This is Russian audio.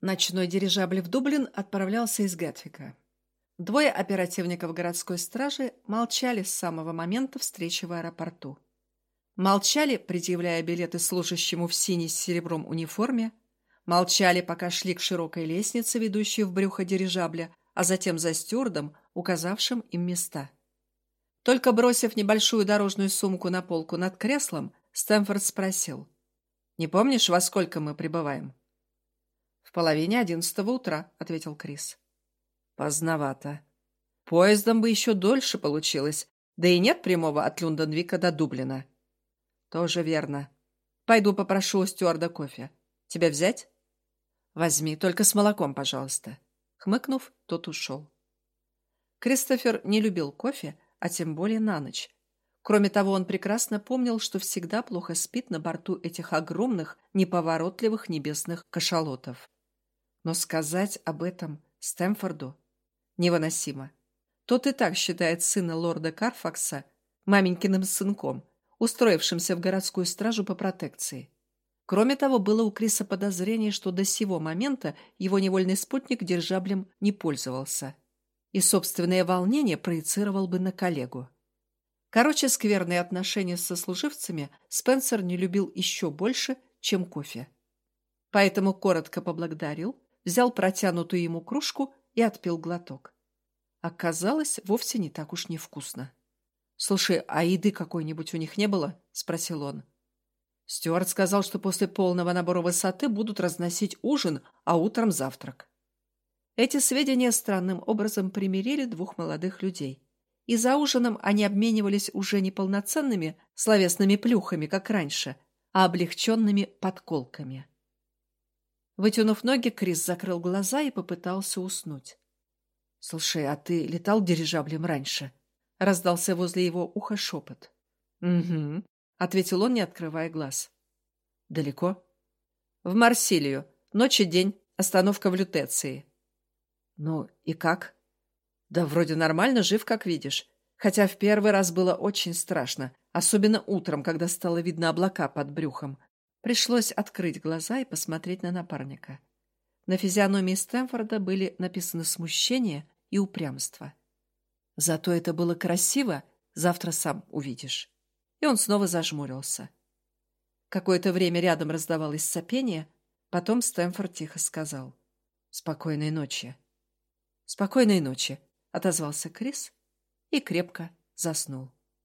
Ночной дирижабль в Дублин отправлялся из Гетвика. Двое оперативников городской стражи молчали с самого момента встречи в аэропорту. Молчали, предъявляя билеты служащему в синей с серебром униформе, молчали, пока шли к широкой лестнице, ведущей в брюхо дирижабля, а затем за стюардом, указавшим им места. Только бросив небольшую дорожную сумку на полку над креслом, Стэнфорд спросил. «Не помнишь, во сколько мы прибываем?» «В половине одиннадцатого утра», — ответил Крис. «Поздновато. Поездом бы еще дольше получилось, да и нет прямого от Люнденвика до Дублина». «Тоже верно. Пойду попрошу у стюарда кофе. Тебя взять?» «Возьми, только с молоком, пожалуйста». Хмыкнув, тот ушел. Кристофер не любил кофе, а тем более на ночь. Кроме того, он прекрасно помнил, что всегда плохо спит на борту этих огромных, неповоротливых небесных кашалотов. Но сказать об этом Стэмфорду невыносимо. Тот и так считает сына лорда Карфакса маменькиным сынком, устроившимся в городскую стражу по протекции. Кроме того, было у Криса подозрение, что до сего момента его невольный спутник дирижаблем не пользовался. И собственное волнение проецировал бы на коллегу. Короче, скверные отношения с сослуживцами Спенсер не любил еще больше, чем кофе. Поэтому коротко поблагодарил взял протянутую ему кружку и отпил глоток. Оказалось, вовсе не так уж невкусно. «Слушай, а еды какой-нибудь у них не было?» — спросил он. Стюарт сказал, что после полного набора высоты будут разносить ужин, а утром завтрак. Эти сведения странным образом примирили двух молодых людей. И за ужином они обменивались уже не полноценными словесными плюхами, как раньше, а облегченными подколками. Вытянув ноги, Крис закрыл глаза и попытался уснуть. — Слушай, а ты летал дирижаблем раньше? — раздался возле его уха шепот. — Угу, — ответил он, не открывая глаз. — Далеко? — В Марсилию. Ночь и день. Остановка в Лютеции. — Ну и как? — Да вроде нормально, жив, как видишь. Хотя в первый раз было очень страшно, особенно утром, когда стало видно облака под брюхом. Пришлось открыть глаза и посмотреть на напарника. На физиономии Стэнфорда были написаны смущение и упрямство. Зато это было красиво, завтра сам увидишь. И он снова зажмурился. Какое-то время рядом раздавалось сопение, потом Стэнфорд тихо сказал «Спокойной ночи». «Спокойной ночи», — отозвался Крис и крепко заснул.